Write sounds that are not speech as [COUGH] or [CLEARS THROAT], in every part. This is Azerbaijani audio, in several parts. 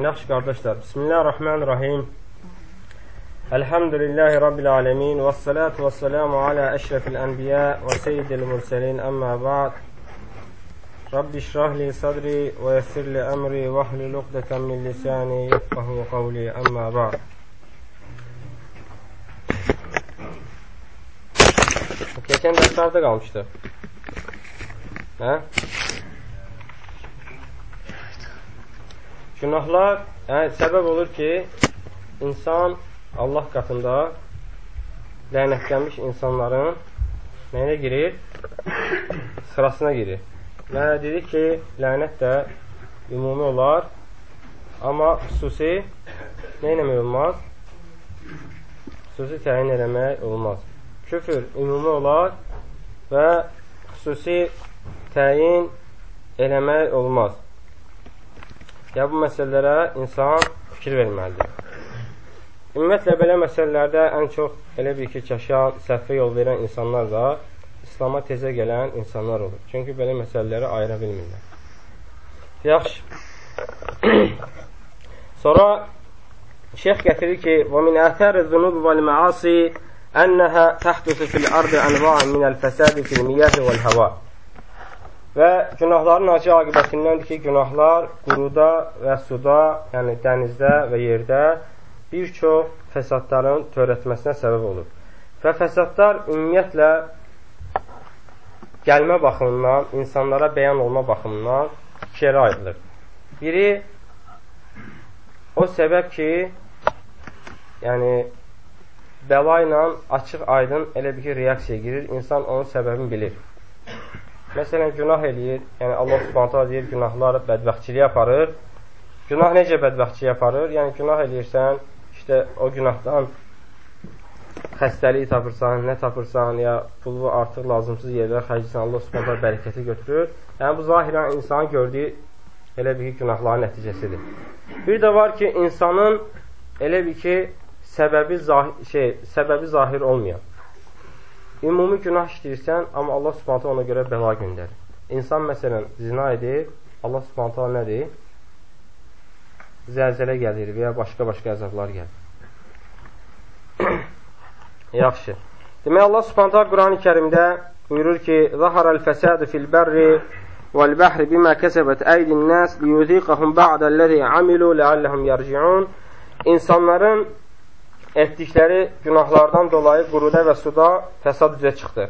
Yaxşı qardaşlar, Bismillahirrahmanirrahim. Elhamdülillahi Rabbil alemin və salatu və selamu alə əşrəfil ənbiyə və seyyidil mürsəlin əmmə ba'd. Rabbi şrahli sadri və yəssirli əmri və ahlil uqdətən min lisani yefqahu qavli əmmə ba'd. Keçən dərs harada qalmışdı? Günahlar yəni, səbəb olur ki, insan Allah qatında lənətlənmiş insanların nəyinə girir? Sırasına girir. Və dedi ki, lənət də ümumi olar, amma xüsusi nə eləmək olmaz? Xüsusi təyin eləmək olmaz. Küfür ümumi olar və xüsusi təyin eləmək olmaz. Ya bu məsələlərə insan fikir verməlidir. Ümumiyyətlə, belə məsələlərdə ən çox elə bir ki, çaşan, səhvə yol verən insanlar da İslama tezə gələn insanlar olur. Çünki belə məsələləri ayıra bilmirlər. Yaxşı. [CLEARS THROAT] Sonra şeyx gətirir ki, وَمِنْ أَثَارِ الذُّنُوبِ وَالْمَعَاصِ أَنَّهَا تَحْدُثُ فِي الْأَرْضِ أَنْوَاعًا مِنَ الْفَسَادِ فِي الْمِيَاهِ وَالْهَوَى Və günahların acı aqibətindəndir ki, günahlar quruda və suda, yəni dənizdə və yerdə bir çox fəsadların törətməsinə səbəb olur. Və fəsadlar ümumiyyətlə gəlmə baxımından, insanlara bəyan olma baxımından iki yerə ayrılır. Biri o səbəb ki, yəni bəla ilə açıq aydın elə bir ki, reaksiya girir, insan onun səbəbini bilir. Məsələn, günah eləyir, yəni Allah subhanətə deyir, günahlar bədbəxtçiliyə aparır. Günah necə bədbəxtçiliyə aparır? Yəni, günah eləyirsən, işte o günahdan xəstəlik tapırsan, nə tapırsan, ya pulu artıq lazımsız yerlərə xərcləyirsən, Allah subhanətə bərəkəti götürür. Yəni, bu zahirən insanın gördüyü elə bir ki, günahların nəticəsidir. Bir də var ki, insanın elə bir ki, səbəbi, zahir, şey, səbəbi zahir olmayan. Ümumi günah işləyirsən, amma Allah subhanətə ona görə bəla göndərir. İnsan məsələn zina edir, Allah subhanətə nədir? Zəlzələ gəlir və ya başqa-başqa əzablar gəlir. [COUGHS] Yaxşı. Demək, Allah subhanətə Quran-ı kərimdə buyurur ki, Zaharal fəsədu fil bərri vəl-bəhri bimə kəsəbət əydin nəs liyuziqəhum ba'dəlləzi amilu ləalləhum yarciun İnsanların etdikləri günahlardan dolayı quruda və suda fəsad üzə çıxdı.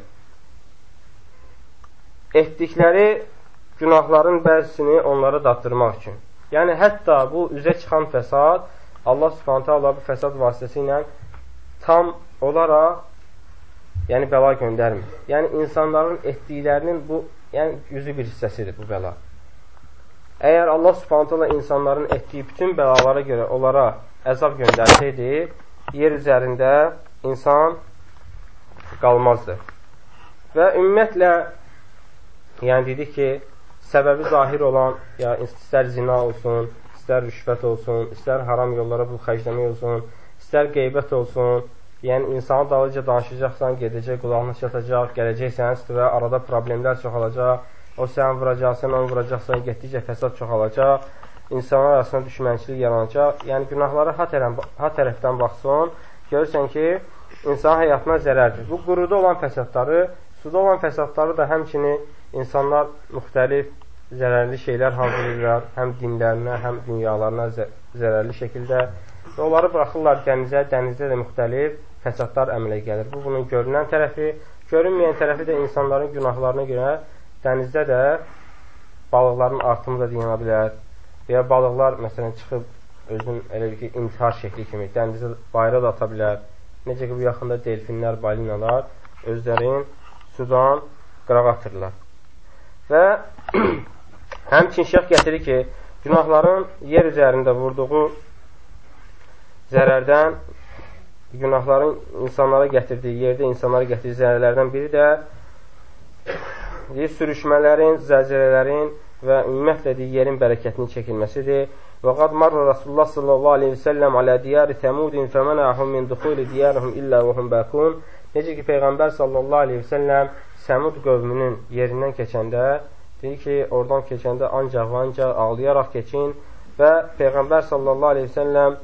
Etdikləri günahların bəzisini onlara dattırmaq üçün. Yəni, hətta bu üzə çıxan fəsad Allah subhanətə Allah bu fəsad vasitəsilə tam olaraq yəni bəla göndərmir. Yəni, insanların etdiklərinin bu yəni, yüzü bir hissəsidir bu bəla. Əgər Allah subhanətə Allah insanların etdiyi bütün bəlalara görə onlara əzab göndərsəydi, yer üzərində insan qalmazdı. Və ümumiyyətlə, yəni dedik ki, səbəbi zahir olan, ya istər zina olsun, istər rüşvət olsun, istər haram yollara pul xərcləmək olsun, istər qeybət olsun, yəni insanı dalıca danışacaqsan, gedəcək, qulağına çatacaq, gələcəksən, üstüvə arada problemlər çoxalacaq, o sən vuracaqsan, onu vuracaqsan, getdikcə fəsad çoxalacaq, insanlar arasında düşmənçilik yaranacaq. Yəni, günahlara ha, tərəf, ha tərəfdən baxsın, görürsən ki, insan həyatına zərərdir. Bu, quruda olan fəsadları, suda olan fəsadları da həmçini insanlar müxtəlif zərərli şeylər hazırlayırlar, həm dinlərinə, həm dünyalarına zə zərərli şəkildə və onları buraxırlar dənizə, dənizdə də müxtəlif fəsadlar əmələ gəlir. Bu, bunun görünən tərəfi, görünməyən tərəfi də insanların günahlarına görə dənizdə də balıqların artımı da deyinə bilər, ya balıqlar məsələn çıxıb özün elə bir ki, intihar şəkli kimi dənizə bayra da ata bilər. Necə ki, bu yaxında delfinlər, balinalar özlərin sudan qırağa atırlar. Və [CLEARS THROAT] həmçin şəx gətirir ki, günahların yer üzərində vurduğu zərərdən, günahların insanlara gətirdiyi, yerdə insanlara gətirdiyi zərərlərdən biri də deyir, [CLEARS THROAT] sürüşmələrin, zəlzələlərin və ümumiyyətlə deyir, yerin bərəkətinin çəkilməsidir. Və qad marra Rasulullah sallallahu aleyhi və səlləm alə diyari təmudin fəmənəhum min duxuli diyarihum illə və hum bəkun. Necə ki, Peyğəmbər sallallahu aleyhi və səlləm Səmud qövmünün yerindən keçəndə deyir ki, oradan keçəndə ancaq və ancaq ağlayaraq keçin və Peyğəmbər sallallahu aleyhi ve selləm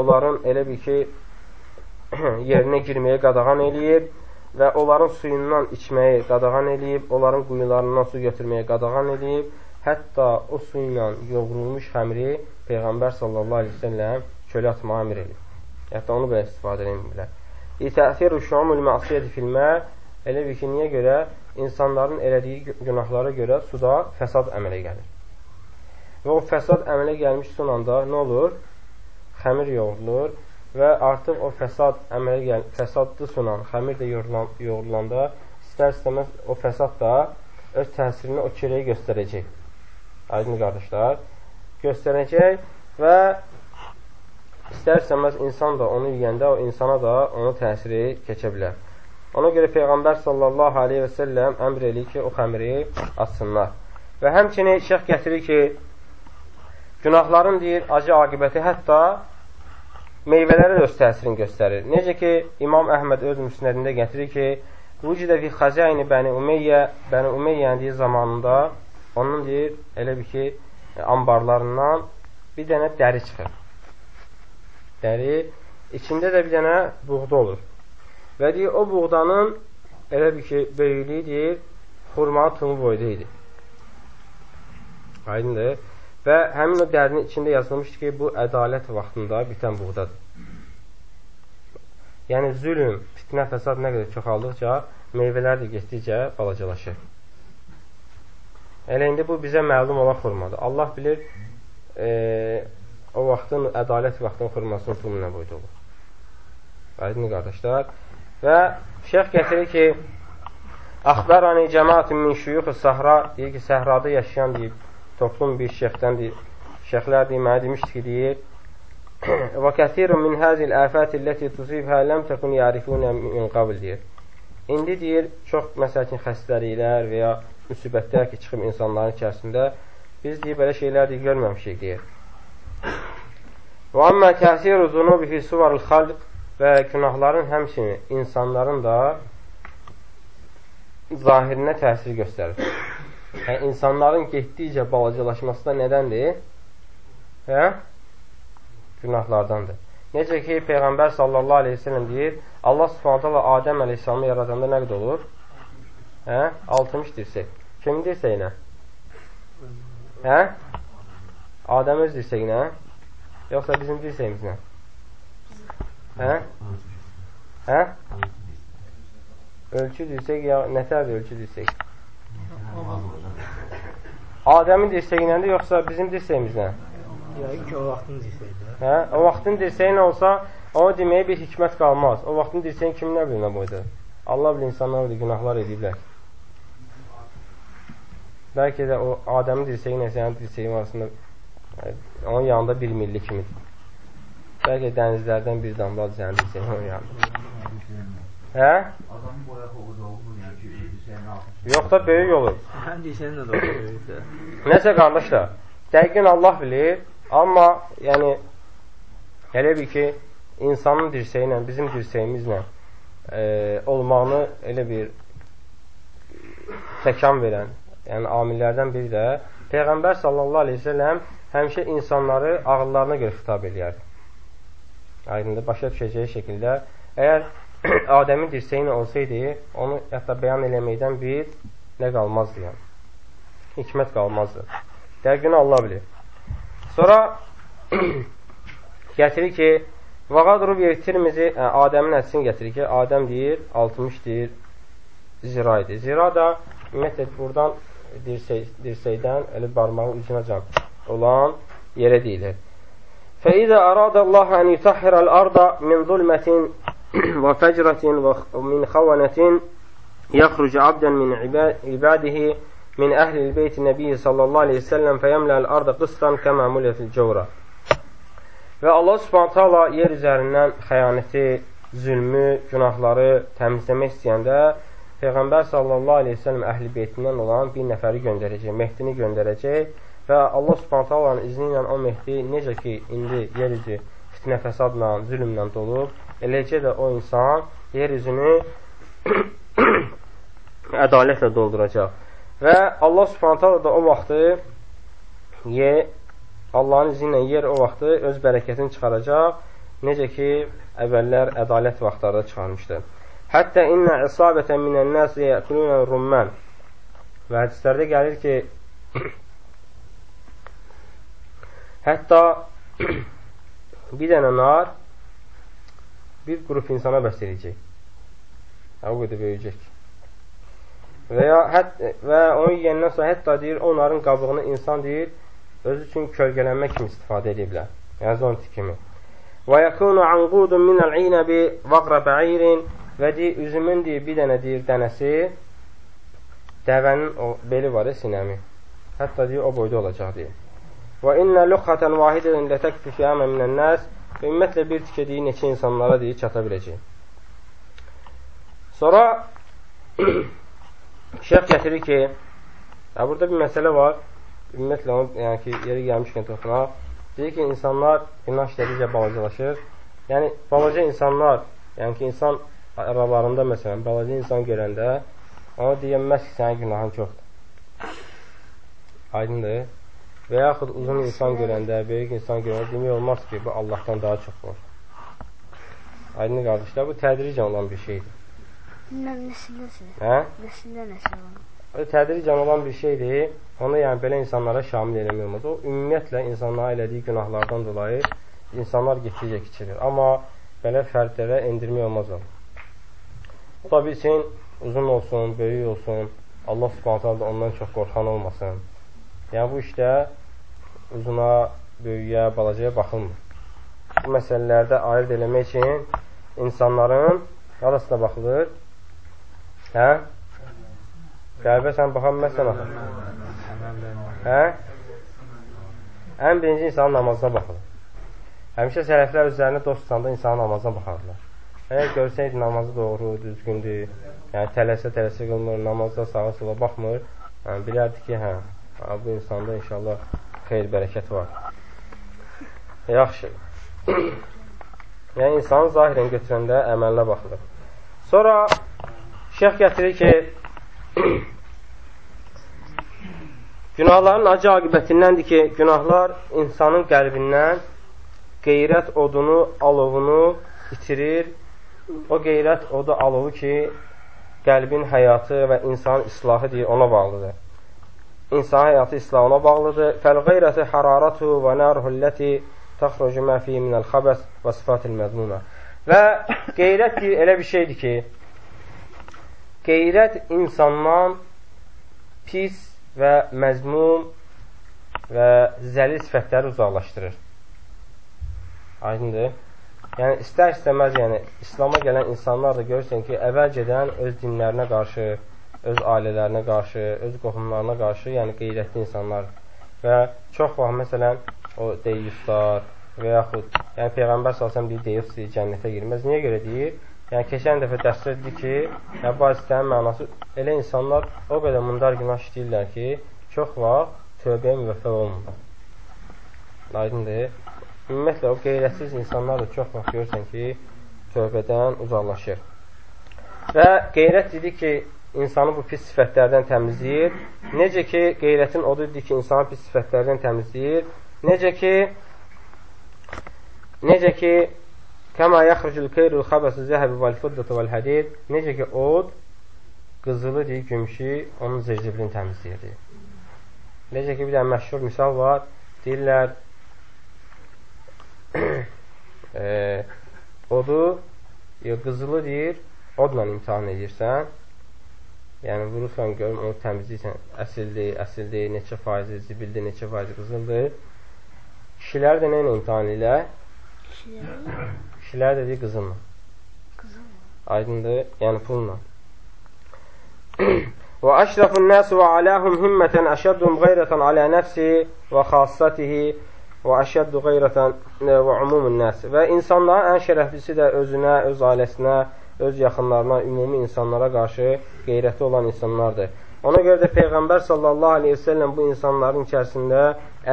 onların elə bir ki, [CLEARS THROAT] yerinə girməyə qadağan eləyib və onların suyundan içməyi qadağan eləyib, onların quyularından su götürməyə qadağan eləyib, hətta o su ilə yoğrulmuş xəmri Peyğəmbər sallallahu aleyhi ve selləm çölə atmağa əmr eləyib. Hətta onu belə istifadə edilmirlər. İtəsir-ü şumul məsiyyəti filmə elə bir ki, niyə görə? İnsanların elədiyi günahlara görə suda fəsad əmələ gəlir. Və o fəsad əmələ gəlmiş son anda nə olur? Xəmir yoğrulur və artıq o fəsad əmələ gəl fəsadlı sunan, xəmir də yoğrulan, yoğrulanda istər-istəməz o fəsad da öz təsirini o çörəyə göstərəcək. Aydın qardaşlar, göstərəcək və istər-istəməz insan da onu yeyəndə o insana da onun təsiri keçə bilər. Ona görə Peyğəmbər sallallahu aleyhi və səlləm əmr eləyir ki, o xəmiri açsınlar. Və həmçinin şeyx gətirir ki, Günahların deyir, acı aqibəti hətta meyvələrə öz təsirini göstərir. Necə ki, İmam Əhməd öz müsnədində gətirir ki, Vücidə fi xəzəyini Bəni Umeyyə, Bəni Umeyyənin deyir zamanında onun deyir, elə bir ki, ambarlarından bir dənə dəri çıxır. Dəri, içində də bir dənə buğda olur. Və deyir, o buğdanın elə bir ki, böyüklüyü deyir, xurma tumu boyda idi. Aydındır. Və həmin o dərinin içində yazılmışdır ki, bu ədalət vaxtında bitən buğdadır. Yəni, zülüm, fitnə, fəsad nə qədər çoxaldıqca, meyvələr də getdikcə balacalaşır. Elə indi bu bizə məlum olan xurmadır. Allah bilir, e, o vaxtın, ədalət vaxtın xurmasının pulu nə boyda olur. Aydın qardaşlar. Və şeyx gətirir ki, Axbarani cəmaatın min şuyuxu səhra, deyir ki, səhrada yaşayan deyib, toplum bir şeyxdən deyir, şeyxlər deyir, mənə demişdir ki, deyir, və kəsirun min həzil əfəti ləti tusibhə ləm təkun yarifunə min qabl deyir. İndi deyir, çox məsəlkin xəstəliklər və ya müsibətlər ki, çıxıb insanların içərisində, biz deyir, belə şeylər deyir, görməmişik deyir. Və amma təsir zunubi fi suvarul xalq və günahların həmçinin insanların da zahirinə təsir göstərir. Yəni, insanların getdikcə balacalaşması da nədəndir? Hə? Günahlardandır. Necə ki, Peyğəmbər sallallahu aleyhi ve sellem deyir, Allah subhanətə Allah Adəm əleyhissalamı yaradanda nə qədər olur? Hə? 60 dirsək. Kimin dirsəyinə? Hə? Adəm öz dirsəyinə? Yoxsa bizim dirsəyimizlə? Hə? Hə? Ölçü dirsək ya nətərdir ölçü dirsək? Adəmin dirsəyi iləndir, yoxsa bizim dirsəyimizlə? Yəqin ki, o vaxtın dirsəyidir. Hə? O vaxtın dirsəyi nə olsa, ona deməyə bir hikmət qalmaz. O vaxtın dirsəyin kimin nə bilinə boydur? Allah bilir, insanlar bilir, günahlar ediblər. Bəlkə də o Adəmin dirsəyi ilə sənin dirsəyin arasında e, onun yanında bir milli kimidir. Bəlkə dənizlərdən bir damladır sənin dirsəyin onun yanında. Hə? Adamın boyağı oldu, yəni ki, dirsəyin altı Yox da böyük olur. Həm deyirsən də böyükdür. Nəsə qardaşlar, dəqiqən Allah bilir, amma yəni elə bir ki, insanın dirsəyi ilə, bizim dirsəyimizlə e, olmağını elə bir təkan verən, yəni amillərdən biri də Peyğəmbər sallallahu aleyhi ve selləm həmişə insanları ağıllarına görə xitab edərdi. Aydındır, başa düşəcəyi şəkildə. Əgər [CLEARS THROAT] Adəmin dirsəyi olsaydı, onu hətta bəyan eləməkdən bir nə qalmazdı yəni. Hikmət qalmazdı. Dəqiqini Allah bilir. Sonra [CLEARS THROAT] gətirir ki, Vaqadru bir Tirmizi ə, Adəmin hədisini gətirir ki, Adəm deyir, 60 deyir, zira idi. Zira da ümumiyyətlə buradan dirsək, dirsəkdən elə barmağın ucunacan olan yerə deyilir. فإذا أراد الله أن يطهر الأرض من ظلمة وفجرة ومن خونة يخرج عبدا من عباده من أهل البيت النبي صلى الله عليه وسلم فيملأ الأرض قسطا كما ملت الجورة Və Allah subhanət hala yer üzərindən xəyanəti, zülmü, günahları təmizləmək istəyəndə Peyğəmbər sallallahu aleyhi ve sellem əhl-i beytindən olan bir nəfəri göndərəcək, Mehdini göndərəcək və Allah subhanət halanın izni ilə o Mehdi necə ki, indi yer üzü fitnə fəsadla, zülmlə dolub, Eləcə də o insan yer üzünü [COUGHS] ədalətlə dolduracaq. Və Allah subhanətə da o vaxtı ye, Allahın izi ilə yer o vaxtı öz bərəkətini çıxaracaq, necə ki, əvvəllər ədalət vaxtlarda çıxarmışdı. Hətta innə isabətən minən nəs yəkulunə rummən və hədislərdə gəlir ki, [CLEARS THROAT] hətta [CLEARS THROAT] bir dənə nar bir qrup insana bəs edəcək. O qədər böyüyəcək. Və ya hət, və onu yeyəndən sonra hətta deyir, onların qabığını insan deyir, özü üçün kölgələnmə kimi istifadə edə bilər. Yəni zonti kimi. Və yakunu anqudun minəl inəbi vaqra bə'irin və deyir, üzümün deyir, bir dənə deyir, dənəsi dəvənin o beli var, sinəmi. Hətta deyir, o boyda olacaq deyir. Və innə luxatan vahidədən lətəkfi fiyamə minən nəs və ümumiyyətlə bir tikə deyir, neçə insanlara deyir, çata biləcək. Sonra [CLEARS THROAT] Şeyx gətirir ki, ya burada bir məsələ var. Ümumiyyətlə, onu, yəni ki, yeri gəlmişkən toxunaq. Deyir ki, insanlar günah işlədikcə balacalaşır. Yəni, balaca insanlar, yəni ki, insan aralarında, məsələn, balaca insan görəndə ona deyənməz ki, sənin günahın çoxdur. Aydındır. Və yaxud uzun insan görəndə, böyük insan görəndə demək olmaz ki, bu Allahdan daha çox var. Aydın qardaşlar, bu tədricən olan bir şeydir. Nəsildə Hə? Nəsildə nəsil olur. O tədricən olan bir şeydir. Onu yəni belə insanlara şamil eləmək olmaz. O ümumiyyətlə insanlara elədiyi günahlardan dolayı insanlar getdikcə kiçilir. Amma belə fərdlərə endirmək olmaz o. O da bilsin, uzun olsun, böyük olsun, Allah subhanətə da ondan çox qorxan olmasın. Yəni bu işdə uzuna, böyüyə, balacaya baxılmır. Bu məsələlərdə ayırt eləmək üçün insanların arasına baxılır. Hə? Qəlbə sən baxa bilməzsən axı. Hə? Ən birinci insanın namazına baxılır. Həmişə sələflər üzərində dost tutanda insanın namazına baxarlar. Əgər görsəydi namazı doğru, düzgündür, yəni tələsə-tələsə qılmır, namazda sağa sola baxmır, yəni, bilərdi ki, hə, bu insanda inşallah xeyr, bərəkət var. Yaxşı. yəni, insanı zahirən götürəndə əməlinə baxılır. Sonra Şeyx gətirir ki, günahların acı aqibətindəndir ki, günahlar insanın qəlbindən qeyrət odunu, alovunu itirir. O qeyrət odu, alovu ki, qəlbin həyatı və insanın islahı deyir, ona bağlıdır. İnsan həyatı islahına bağlıdır. Fəl-qeyrəti hararatu və naruhulləti təxrucu mə fi minəl xabəs və sifatil məzmuna. Və qeyrət deyir, elə bir şeydir ki, qeyrət insandan pis və məzmum və zəlil sifətləri uzaqlaşdırır. Aydındır. Yəni, istər-istəməz, yəni, İslama gələn insanlar da görürsən ki, əvvəlcədən öz dinlərinə qarşı, öz ailələrinə qarşı, öz qohumlarına qarşı, yəni qeyrətli insanlar və çox vaxt, məsələn, o deyyuslar və yaxud, yəni Peyğəmbər salsam deyir, deyyus deyir, cənnətə girməz. Niyə görə deyir? Yəni, keçən dəfə dəstə etdi ki, yəni, bu hadisənin mənası elə insanlar o qədər mundar günah işləyirlər ki, çox vaxt tövbəyə müvəffəq olmurlar. Aydındır. Ümumiyyətlə, o qeyrətsiz insanlar da çox vaxt görürsən ki, tövbədən uzaqlaşır. Və qeyrət dedi ki, insanı bu pis sifətlərdən təmizləyir. Necə ki, qeyrətin odudur ki, insanı pis sifətlərdən təmizləyir. Necə ki, necə ki, Kəma yaxrucul keyrul xabəsi zəhəbi vəl fiddəti vəl hədid Necə ki, od, qızılı deyir, gümüşü, onun zirziblini təmizləyir. Necə ki, bir dənə məşhur misal var. Deyirlər, [COUGHS] e, odu, qızılı deyir, odla imtihan edirsən. Yəni, vurursan, görüm, onu təmizləyirsən, əsildir, əsildir, neçə faizi, zibildir, neçə faizi qızıldır. Kişilər də nə ilə imtihan edirlər? Kişilər? Dediyi qızınla. Qızınla. Aydındır? Yəni pulla. [COUGHS] və əşrafun nəs və aləhum himmətən əşəddum qeyrətən alə nəfsi və xassatihi və əşəddu qeyrətən və umumun nəs. Və insanların ən şərəflisi də özünə, öz ailəsinə, öz yaxınlarına, ümumi insanlara qarşı qeyrəti olan insanlardır. Ona görə də Peyğəmbər sallallahu aleyhi ve sellem bu insanların içərisində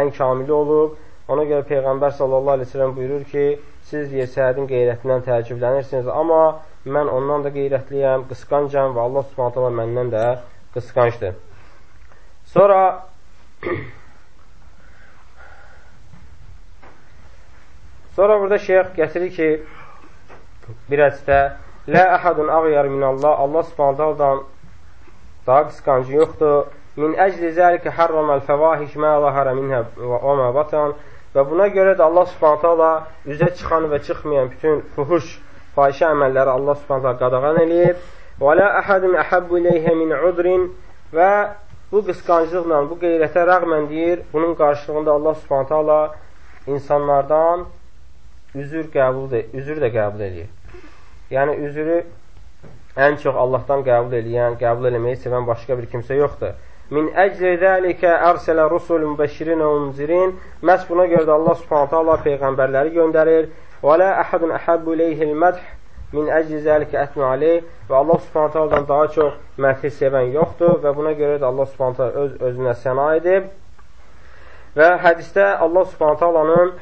ən kamili olub. Ona görə Peyğəmbər sallallahu aleyhi ve sellem buyurur ki, siz yesədin qeyrətindən təəccüblənirsiniz, amma mən ondan da qeyrətliyəm, qısqancam və Allah subhanət hala məndən də qısqancdır. Sonra Sonra burada şeyx gətirir ki, bir hədisdə Lə əhədun ağyar minallah Allah subhanətəldən daha qısqancı yoxdur. Min əcli zəlikə hərraməl fəvahiş mə zahərə minhə və mə batan və buna görə də Allah subhanətələ üzə çıxan və çıxmayan bütün fuhuş, fahişə əməlləri Allah subhanətələ qadağan eləyib. Və lə əhədun əhəbbu iləyhə min udrin və bu qısqanclıqla, bu qeyrətə rəğmən deyir, bunun qarşılığında Allah subhanətələ insanlardan üzür qəbul de, üzür də qəbul edir. Yəni üzürü ən çox Allahdan qəbul edən, qəbul eləməyi sevən başqa bir kimsə yoxdur. Min əcli zəlikə ərsələ rusulun bəşirin və munzirin. Məhz buna görə də Allah Subhanahu taala peyğəmbərləri göndərir. Və la əhədun əhəbbu ileyhil mədh min əcli zəlikə ətnu aleyh və Allah Subhanahu taaladan daha çox mədhi sevən yoxdur və buna görə də Allah Subhanahu öz özünə səna edib. Və hədisdə Allah Subhanahu taalanın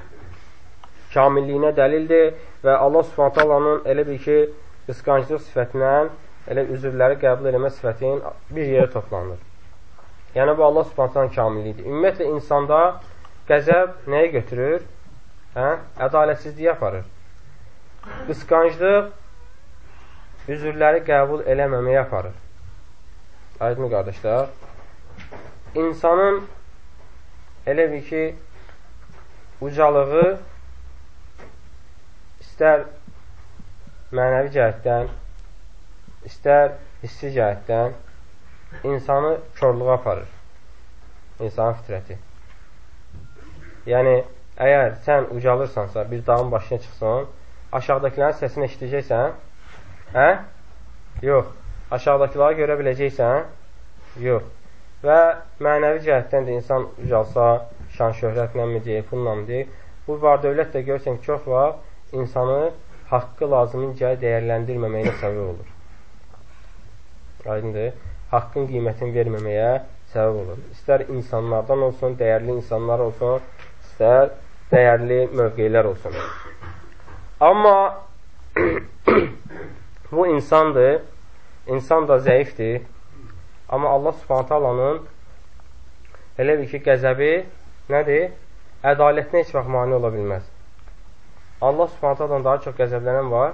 kamilliyinə dəlildir və Allah Subhanahu taalanın elə bir ki, qısqanclıq sifətindən elə üzrləri qəbul eləmə sifətin bir yerə toplanır. Yəni, bu Allah subhanətən kamilliyidir. Ümumiyyətlə, insanda qəzəb nəyə götürür? Hə? Ədalətsizliyə aparır. Qısqanclıq üzrləri qəbul eləməməyə aparır. Aydın qardaşlar. İnsanın elə bir ki, ucalığı istər mənəvi cəhətdən, istər hissi cəhətdən insanı körluğa aparır. İnsanın fitrəti. Yəni, əgər sən ucalırsansa, bir dağın başına çıxsan, aşağıdakilərin səsini eşidəcəksən, hə? Yox. Aşağıdakiləri görə biləcəksən? Yox. Və mənəvi cəhətdən də insan ucalsa, şan şöhrətlə mi deyək, pulla mı deyək, bu var dövlət də görsən ki, çox var, insanı haqqı lazımınca dəyərləndirməməyinə səbəb olur. Aydındır haqqın qiymətini verməməyə səbəb olur. İstər insanlardan olsun, dəyərli insanlar olsun, istər dəyərli mövqeylər olsun. Amma [CLEARS THROAT] bu insandır, insan da zəifdir. Amma Allah subhanətə alanın elə bir ki, qəzəbi nədir? Ədalətinə heç vaxt mani ola bilməz. Allah subhanətə alanın daha çox qəzəblənən var.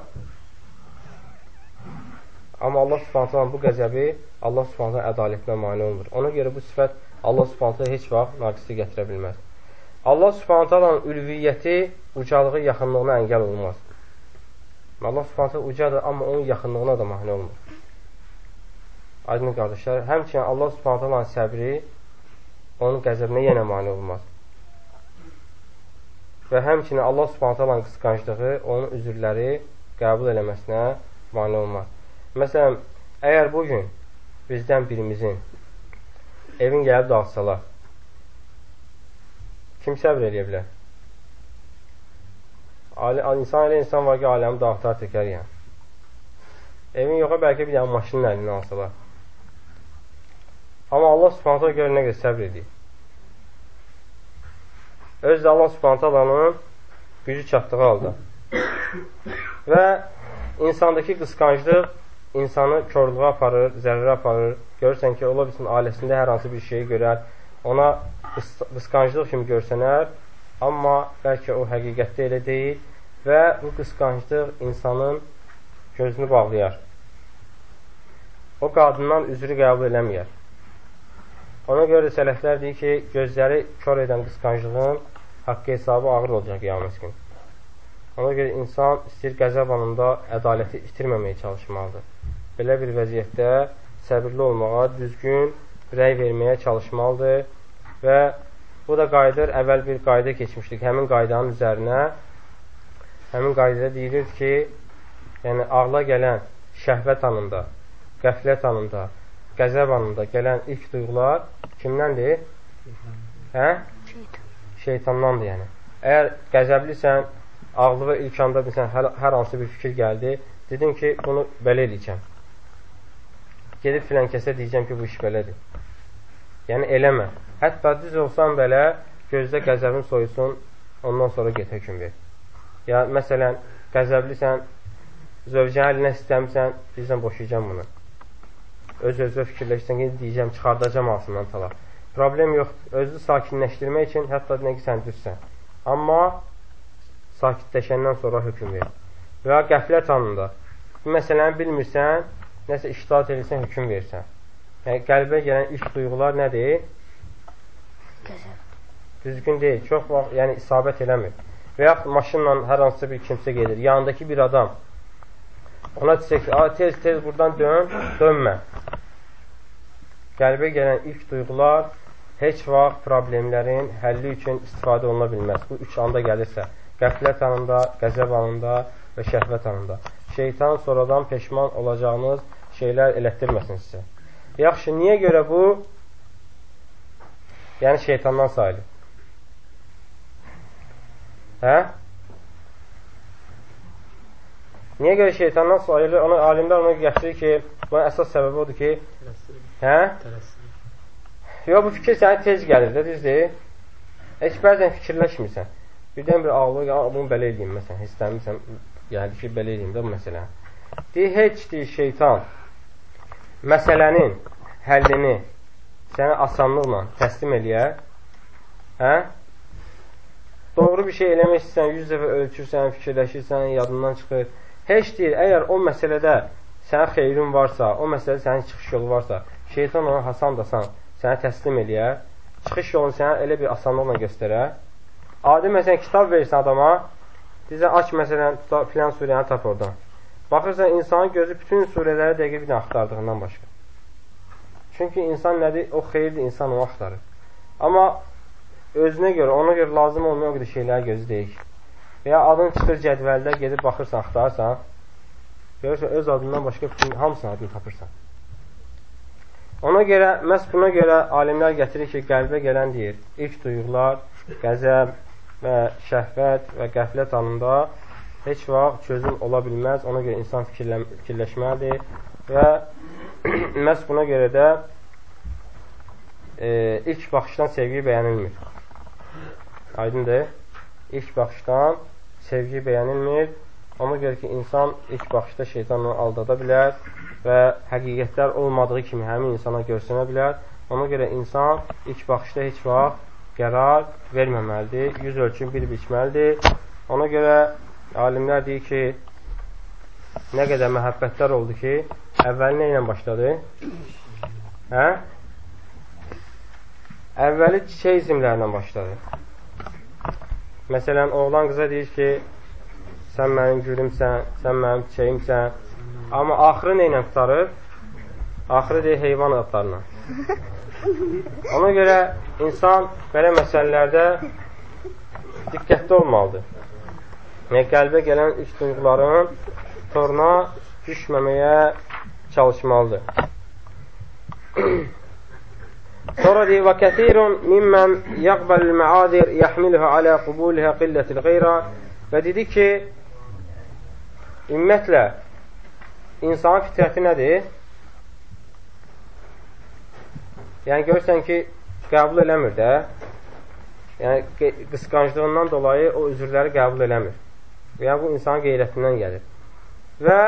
Amma Allah subhanətə bu qəzəbi Allah subhanətə ədalətinə mani olmur. Ona görə bu sifət Allah subhanətə heç vaxt naqisli gətirə bilməz. Allah subhanətə ülviyyəti ucalığı yaxınlığına əngəl olmaz. Allah subhanətə ucadır, amma onun yaxınlığına da mani olmur. Aydın qardaşlar, həmçinin Allah subhanətə səbri onun qəzəbinə yenə mani olmaz. Və həmçinin Allah subhanətə qısqanclığı onun üzrləri qəbul eləməsinə mani olmaz. Məsələn, əgər bugün bizdən birimizin evin gəlib dağıtsalar, kim səbr edə bilər? Ali, insan elə insan var ki, aləmi dağıtar təkər yəni. Evin yoxa bəlkə bir dənə maşının əlindən alsalar. Amma Allah subhanətə görə nə qədər səbr edir. Öz də Allah subhanətəlanın gücü çatdığı halda. [COUGHS] Və insandakı qısqanclıq insanı körluğa aparır, zərrə aparır. Görürsən ki, ola bilsin ailəsində hər hansı bir şeyi görər, ona qısqanclıq kimi görsənər, amma bəlkə o həqiqətdə elə deyil və bu qısqanclıq insanın gözünü bağlayar. O qadından üzrü qəbul eləməyər. Ona görə də sələflər deyir ki, gözləri kör edən qısqanclığın haqqı hesabı ağır olacaq qiyamət günü. Ona görə insan istəyir qəzəb anında ədaləti itirməməyə çalışmalıdır belə bir vəziyyətdə səbirli olmağa, düzgün rəy verməyə çalışmalıdır və bu da qayıdır, əvvəl bir qayda keçmişdik həmin qaydanın üzərinə. Həmin qaydada deyilir ki, yəni ağla gələn şəhvət anında, qəflət anında, qəzəb anında gələn ilk duyğular kimdəndir? Hə? Şeytandandır yəni. Əgər qəzəblisən, ağlığa ilk anda bilsən, hər, hər hansı bir fikir gəldi, dedim ki, bunu belə eləyəcəm gedib filan kəsə deyəcəm ki, bu iş belədir. Yəni, eləmə. Hətta düz olsan belə, gözdə qəzəbin soyusun, ondan sonra get hökum ver. Ya, məsələn, qəzəblisən, zövcən əlinə istəmirsən, deyirsən, boşayacam bunu. Öz-özə fikirləşsən ki, deyəcəm, çıxardacam altından talaq. Problem yoxdur. Özünü sakinləşdirmək üçün hətta nə ki, sən düzsən. Amma sakitləşəndən sonra hökm ver. Və ya qəflət anında məsələni bilmirsən, nəsə iştahat edirsən, hökm versən. Yəni, qəlbə gələn ilk duyğular nədir? Düzgün deyil. Çox vaxt yəni, isabət eləmir. Və yaxud maşınla hər hansısa bir kimsə gedir. Yanındakı bir adam ona desək ki, tez-tez buradan dön, dönmə. Qəlbə gələn ilk duyğular heç vaxt problemlərin həlli üçün istifadə oluna bilməz. Bu üç anda gəlirsə, qəflət anında, qəzəb anında və şəhvət anında. Şeytan sonradan peşman olacağınız şeylər elətdirməsin sizə. Yaxşı, niyə görə bu? Yəni şeytandan sayılır. Hə? Niyə görə şeytandan sayılır? Ona alimlər ona gətirir ki, buna əsas səbəbi odur ki, hə? Yox, bu fikir sənə tez gəlir də, düzdür? Heç bəzən fikirləşmirsən. Birdən bir ağlı, bunu belə edeyim, məsələn, hissləmirsən, yəni ki, belə edeyim də bu məsələni. Deyir, heç deyir, şeytan məsələnin həllini sənə asanlıqla təslim eləyər, hə? Doğru bir şey eləmək istəyirsən, 100 dəfə ölçürsən, fikirləşirsən, yadından çıxır. Heç deyir, əgər o məsələdə sənin xeyrin varsa, o məsələdə sənin çıxış yolu varsa, şeytan ona hasan dasan sənə təslim eləyər, çıxış yolunu sənə elə bir asanlıqla göstərər. Adi məsələn, kitab verirsən adama, deyirsən, aç məsələn, filan surəni tap oradan. Baxırsan, insanın gözü bütün surələri dəqiq bir axtardığından başqa. Çünki insan nədir? O xeyirdir, insan onu axtarır. Amma özünə görə, ona görə lazım olmayan o qədər şeyləri gözü deyik. Və ya adın çıxır cədvəldə, gedib baxırsan, axtarsan, görürsən, öz adından başqa bütün hamısının adını tapırsan. Ona görə, məhz buna görə alimlər gətirir ki, qəlbə gələn deyir, ilk duyuqlar, qəzəb və şəhvət və qəflət anında heç vaxt çözüm ola bilməz. Ona görə insan fikirlə fikirləşməlidir və [CLEARS THROAT] məhz buna görə də e, ilk baxışdan sevgi bəyənilmir. Aydındır? İlk baxışdan sevgi bəyənilmir. Ona görə ki, insan ilk baxışda şeytanla aldada bilər və həqiqətlər olmadığı kimi həmin insana görsənə bilər. Ona görə insan ilk baxışda heç vaxt qərar verməməlidir, yüz ölçün bir biçməlidir. Ona görə alimlər deyir ki, nə qədər məhəbbətlər oldu ki, əvvəli nə ilə başladı? Hə? Əvvəli çiçək izmlərlə başladı. Məsələn, oğlan qıza deyir ki, sən mənim gülümsən, sən mənim çiçəyimsən, Amma axırı nə ilə qutarır? Axırı deyir, heyvan adlarına. [LAUGHS] Ona görə insan belə məsələlərdə diqqətli olmalıdır. Yəni, qəlbə gələn üç duyğuların toruna düşməməyə çalışmalıdır. [CLEARS THROAT] Sonra deyir, və kəthirun mimmən yəqbəlül məadir yəhmiluhu alə qubulihə qillətil qeyra və dedi ki, ümumiyyətlə, insanın fitrəti nədir? Yəni, görürsən ki, qəbul eləmir də. Yəni, qısqanclığından dolayı o üzrləri qəbul eləmir. Yəni, bu insanın qeyrətindən gəlir. Və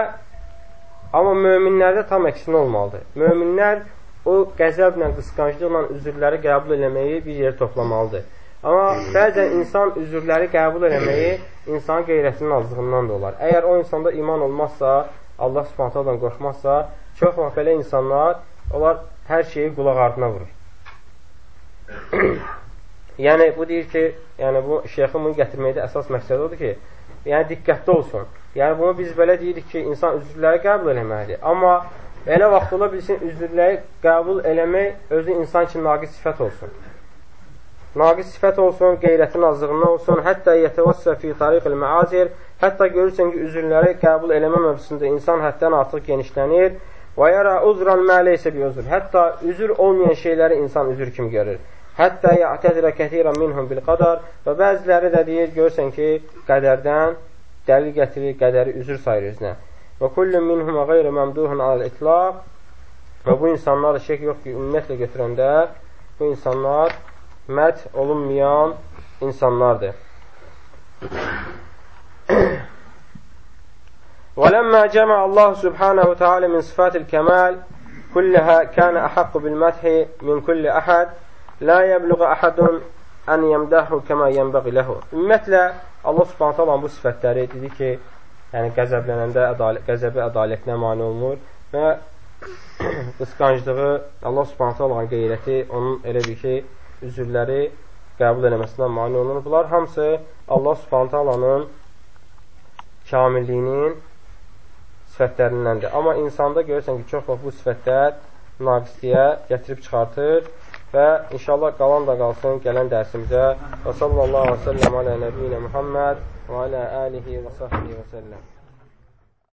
amma möminlərdə tam əksinə olmalıdır. Möminlər o qəzəblə, qısqanclıqla üzrləri qəbul eləməyi bir yerə toplamalıdır. Amma bəzən insan üzrləri qəbul eləməyi insanın qeyrətinin azlığından da olar. Əgər o insanda iman olmazsa, Allah subhanətədən qorxmazsa, çox vaxt belə insanlar, onlar hər şeyi qulaq ardına vurur. [CLEARS THROAT] yəni, bu deyir ki, yəni bu şeyxin bunu gətirməkdə əsas məqsəd odur ki, yəni diqqətli olsun. Yəni, bunu biz belə deyirik ki, insan üzrləri qəbul eləməlidir. Amma elə vaxt ola bilsin, üzrləri qəbul eləmək özü insan üçün naqis sifət olsun naqis sifət olsun, qeyrətin azlığından olsun, hətta yətəvəssə fi tariqil məazir, hətta görürsən ki, üzrləri qəbul eləmə mövzusunda insan həddən artıq genişlənir və yara uzran məleysə bir özür. Hətta üzür olmayan şeyləri insan üzür kimi görür. Hətta yətədirə kəthirən minhum bil qadar və bəziləri də deyir, görürsən ki, qədərdən dəlil gətirir, qədəri üzür sayır özünə. Və kullun minhum qeyri məmduhun al-itlaq və bu insanlar şək yox ki, ümumiyyətlə götürəndə bu insanlar mət olunmayan insanlardır. ولما جمع الله سبحانه وتعالى من صفات الكمال كلها كان أحق بالمدح من كل أحد لا يبلغ أحد ən yəmdəhu kəmə yənbəği ləhu. Ümumiyyətlə, Allah subhanət hala bu sifətləri dedi ki, yəni qəzəblənəndə ədalət, qəzəbi ədalətinə mani olmur və [CLEARS THROAT] qısqanclığı, Allah subhanət halanın qeyrəti, onun elə bir ki, üzürləri qəbul eləməsindən mani olunur. Bunlar hamısı Allah subhanət halanın kamilliyinin sifətlərindəndir. Amma insanda görürsən ki, çox vaxt bu sifətlər naqisliyə gətirib çıxartır və inşallah qalan da qalsın gələn dərsimizə. Və sallallahu aleyhi və səlləm alə nəbiyyinə Muhammed və alə alihi və sahbihi və səlləm.